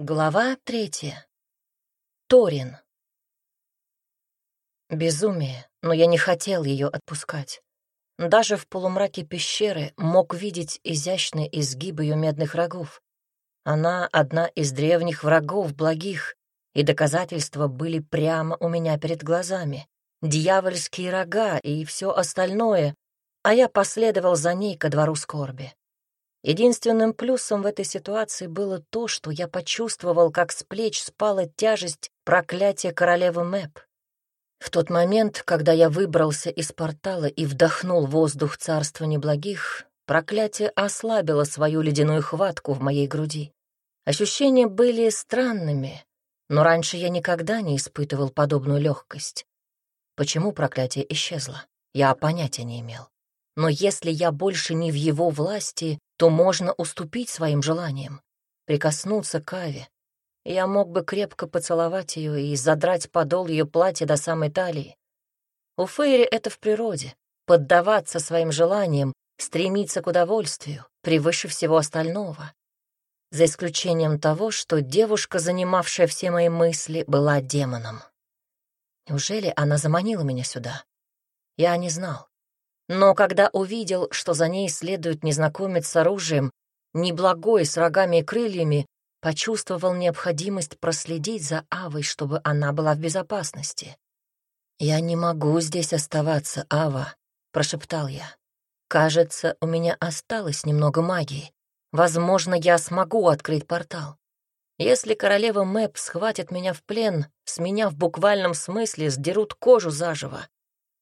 Глава третья. Торин. Безумие, но я не хотел ее отпускать. Даже в полумраке пещеры мог видеть изящные изгибы ее медных рогов. Она одна из древних врагов благих, и доказательства были прямо у меня перед глазами. Дьявольские рога и все остальное, а я последовал за ней ко двору скорби. Единственным плюсом в этой ситуации было то, что я почувствовал, как с плеч спала тяжесть проклятия королевы Мэп. В тот момент, когда я выбрался из портала и вдохнул воздух царства неблагих, проклятие ослабило свою ледяную хватку в моей груди. Ощущения были странными, но раньше я никогда не испытывал подобную легкость. Почему проклятие исчезло, я понятия не имел. Но если я больше не в его власти, то можно уступить своим желаниям, прикоснуться к Аве. Я мог бы крепко поцеловать ее и задрать подол ее платья до самой талии. У Фейри это в природе — поддаваться своим желаниям, стремиться к удовольствию, превыше всего остального. За исключением того, что девушка, занимавшая все мои мысли, была демоном. Неужели она заманила меня сюда? Я не знал. Но когда увидел, что за ней следует незнакомец с оружием, неблагой с рогами и крыльями, почувствовал необходимость проследить за Авой, чтобы она была в безопасности. «Я не могу здесь оставаться, Ава», — прошептал я. «Кажется, у меня осталось немного магии. Возможно, я смогу открыть портал. Если королева Мэп схватит меня в плен, с меня в буквальном смысле сдерут кожу заживо,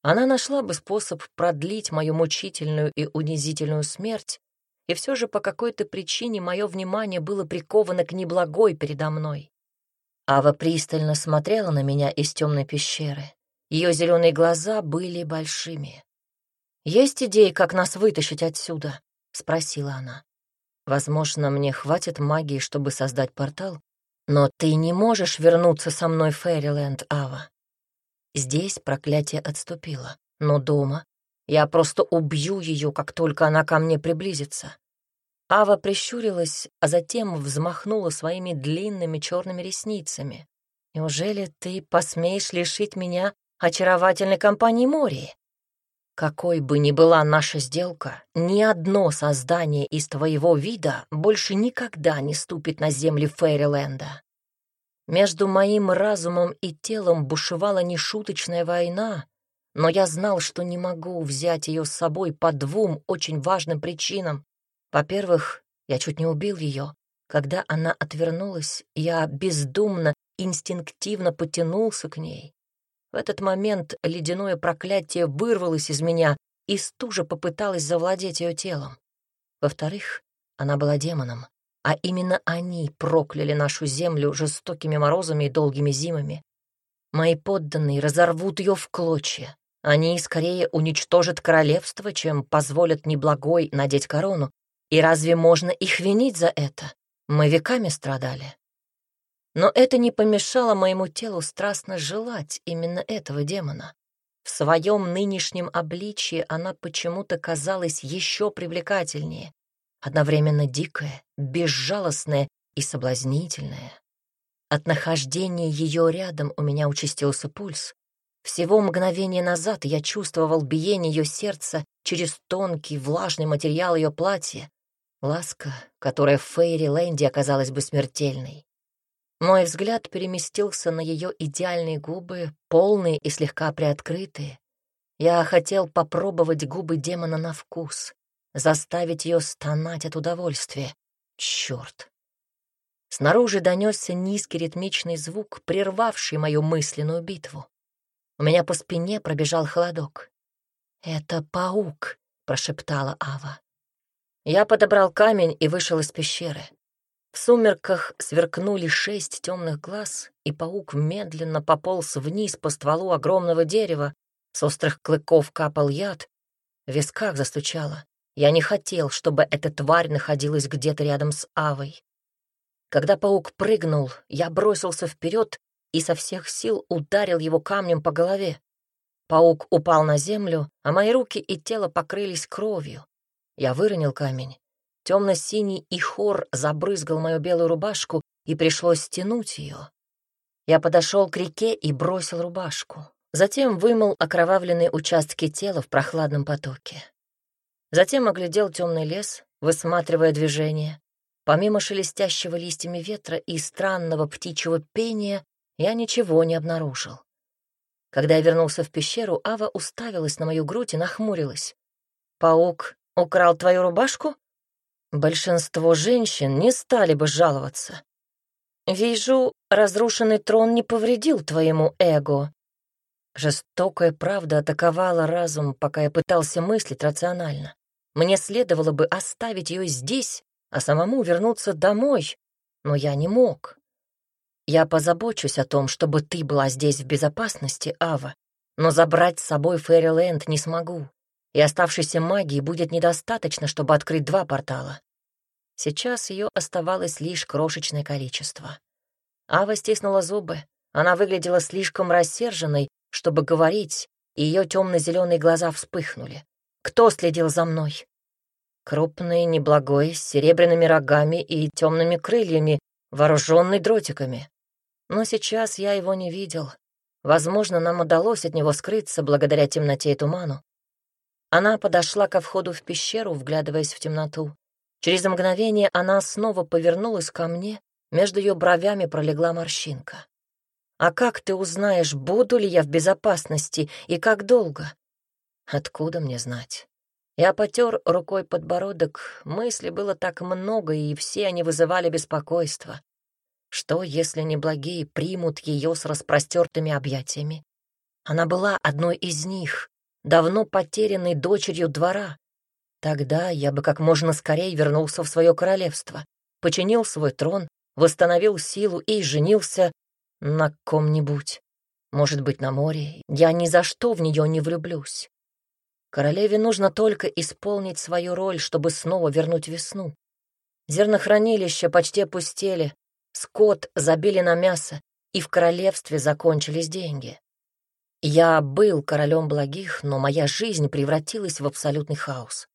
она нашла бы способ продлить мою мучительную и унизительную смерть, и все же по какой-то причине мое внимание было приковано к неблагой передо мной. Ава пристально смотрела на меня из темной пещеры. Ее зеленые глаза были большими. «Есть идеи, как нас вытащить отсюда?» — спросила она. «Возможно, мне хватит магии, чтобы создать портал, но ты не можешь вернуться со мной в Фэриленд, Ава. Здесь проклятие отступило, но дома я просто убью ее, как только она ко мне приблизится. Ава прищурилась, а затем взмахнула своими длинными черными ресницами. «Неужели ты посмеешь лишить меня очаровательной компании Мории? Какой бы ни была наша сделка, ни одно создание из твоего вида больше никогда не ступит на земли Фейриленда. Между моим разумом и телом бушевала нешуточная война, но я знал, что не могу взять ее с собой по двум очень важным причинам. Во-первых, я чуть не убил ее. Когда она отвернулась, я бездумно, инстинктивно потянулся к ней. В этот момент ледяное проклятие вырвалось из меня и стужа попыталась завладеть ее телом. Во-вторых, она была демоном а именно они прокляли нашу землю жестокими морозами и долгими зимами. Мои подданные разорвут ее в клочья. Они скорее уничтожат королевство, чем позволят неблагой надеть корону. И разве можно их винить за это? Мы веками страдали. Но это не помешало моему телу страстно желать именно этого демона. В своем нынешнем обличии она почему-то казалась еще привлекательнее одновременно дикая, безжалостная и соблазнительная. От нахождения ее рядом у меня участился пульс. Всего мгновение назад я чувствовал биение ее сердца через тонкий влажный материал ее платья, ласка, которая в Фейри Лэнде оказалась бы смертельной. Мой взгляд переместился на ее идеальные губы, полные и слегка приоткрытые. Я хотел попробовать губы демона на вкус заставить ее стонать от удовольствия. Черт! Снаружи донесся низкий ритмичный звук, прервавший мою мысленную битву. У меня по спине пробежал холодок. «Это паук», — прошептала Ава. Я подобрал камень и вышел из пещеры. В сумерках сверкнули шесть темных глаз, и паук медленно пополз вниз по стволу огромного дерева. С острых клыков капал яд, в висках застучало. Я не хотел, чтобы эта тварь находилась где-то рядом с Авой. Когда паук прыгнул, я бросился вперед и со всех сил ударил его камнем по голове. Паук упал на землю, а мои руки и тело покрылись кровью. Я выронил камень. Темно-синий ихор забрызгал мою белую рубашку, и пришлось стянуть ее. Я подошел к реке и бросил рубашку. Затем вымыл окровавленные участки тела в прохладном потоке. Затем оглядел темный лес, высматривая движение. Помимо шелестящего листьями ветра и странного птичьего пения, я ничего не обнаружил. Когда я вернулся в пещеру, Ава уставилась на мою грудь и нахмурилась. «Паук украл твою рубашку?» Большинство женщин не стали бы жаловаться. «Вижу, разрушенный трон не повредил твоему эго». Жестокая правда атаковала разум, пока я пытался мыслить рационально. Мне следовало бы оставить ее здесь, а самому вернуться домой, но я не мог. Я позабочусь о том, чтобы ты была здесь в безопасности, Ава, но забрать с собой Фэриленд не смогу, и оставшейся магии будет недостаточно, чтобы открыть два портала. Сейчас ее оставалось лишь крошечное количество. Ава стиснула зубы. Она выглядела слишком рассерженной, чтобы говорить, и ее темно-зеленые глаза вспыхнули. Кто следил за мной? Крупный, неблагой, с серебряными рогами и темными крыльями, вооруженный дротиками. Но сейчас я его не видел. Возможно, нам удалось от него скрыться благодаря темноте и туману. Она подошла ко входу в пещеру, вглядываясь в темноту. Через мгновение она снова повернулась ко мне, между ее бровями пролегла морщинка. «А как ты узнаешь, буду ли я в безопасности и как долго?» «Откуда мне знать?» Я потер рукой подбородок, мыслей было так много, и все они вызывали беспокойство. Что, если неблагие примут ее с распростертыми объятиями? Она была одной из них, давно потерянной дочерью двора. Тогда я бы как можно скорее вернулся в свое королевство, починил свой трон, восстановил силу и женился на ком-нибудь. Может быть, на море. Я ни за что в нее не влюблюсь. Королеве нужно только исполнить свою роль, чтобы снова вернуть весну. Зернохранилища почти опустели, скот забили на мясо, и в королевстве закончились деньги. Я был королем благих, но моя жизнь превратилась в абсолютный хаос.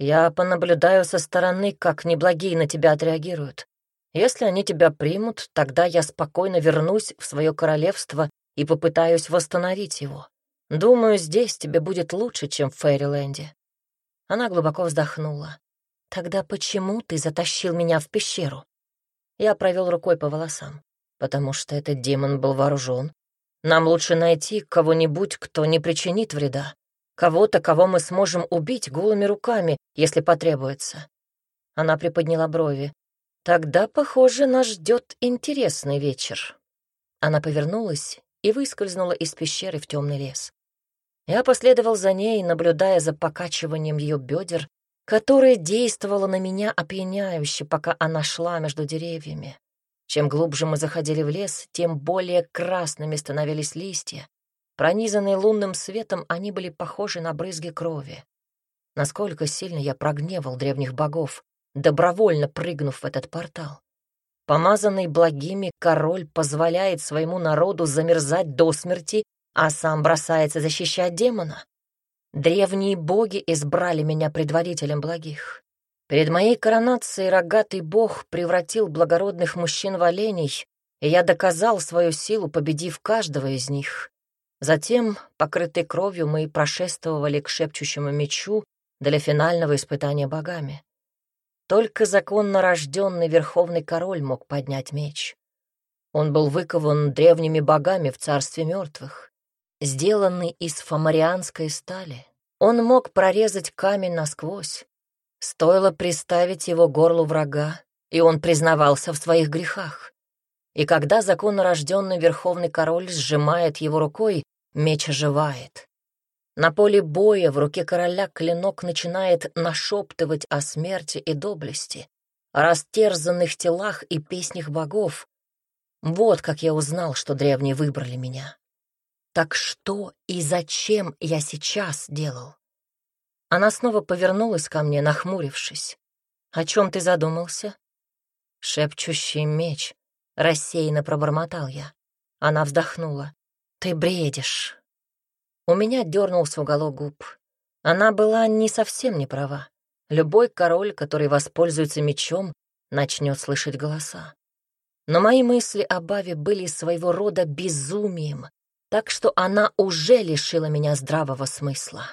Я понаблюдаю со стороны, как неблагие на тебя отреагируют. Если они тебя примут, тогда я спокойно вернусь в свое королевство и попытаюсь восстановить его. Думаю, здесь тебе будет лучше, чем в Фейриленде». Она глубоко вздохнула. «Тогда почему ты затащил меня в пещеру?» Я провел рукой по волосам. «Потому что этот демон был вооружен. Нам лучше найти кого-нибудь, кто не причинит вреда. Кого-то, кого мы сможем убить голыми руками, если потребуется». Она приподняла брови. «Тогда, похоже, нас ждет интересный вечер». Она повернулась и выскользнула из пещеры в темный лес. Я последовал за ней, наблюдая за покачиванием ее бедер, которое действовало на меня опьяняюще, пока она шла между деревьями. Чем глубже мы заходили в лес, тем более красными становились листья. Пронизанные лунным светом, они были похожи на брызги крови. Насколько сильно я прогневал древних богов, добровольно прыгнув в этот портал. Помазанный благими король позволяет своему народу замерзать до смерти а сам бросается защищать демона. Древние боги избрали меня предводителем благих. Перед моей коронацией рогатый бог превратил благородных мужчин в оленей, и я доказал свою силу, победив каждого из них. Затем, покрытый кровью, мы прошествовали к шепчущему мечу для финального испытания богами. Только законно рожденный верховный король мог поднять меч. Он был выкован древними богами в царстве мертвых сделанный из фомарианской стали. Он мог прорезать камень насквозь. Стоило приставить его горлу врага, и он признавался в своих грехах. И когда законнорожденный верховный король сжимает его рукой, меч оживает. На поле боя в руке короля клинок начинает нашептывать о смерти и доблести, о растерзанных телах и песнях богов. Вот как я узнал, что древние выбрали меня. Так что и зачем я сейчас делал? Она снова повернулась ко мне, нахмурившись. «О чем ты задумался?» «Шепчущий меч», — рассеянно пробормотал я. Она вздохнула. «Ты бредишь». У меня дернулся уголок губ. Она была не совсем не права. Любой король, который воспользуется мечом, начнет слышать голоса. Но мои мысли о Баве были своего рода безумием, так что она уже лишила меня здравого смысла.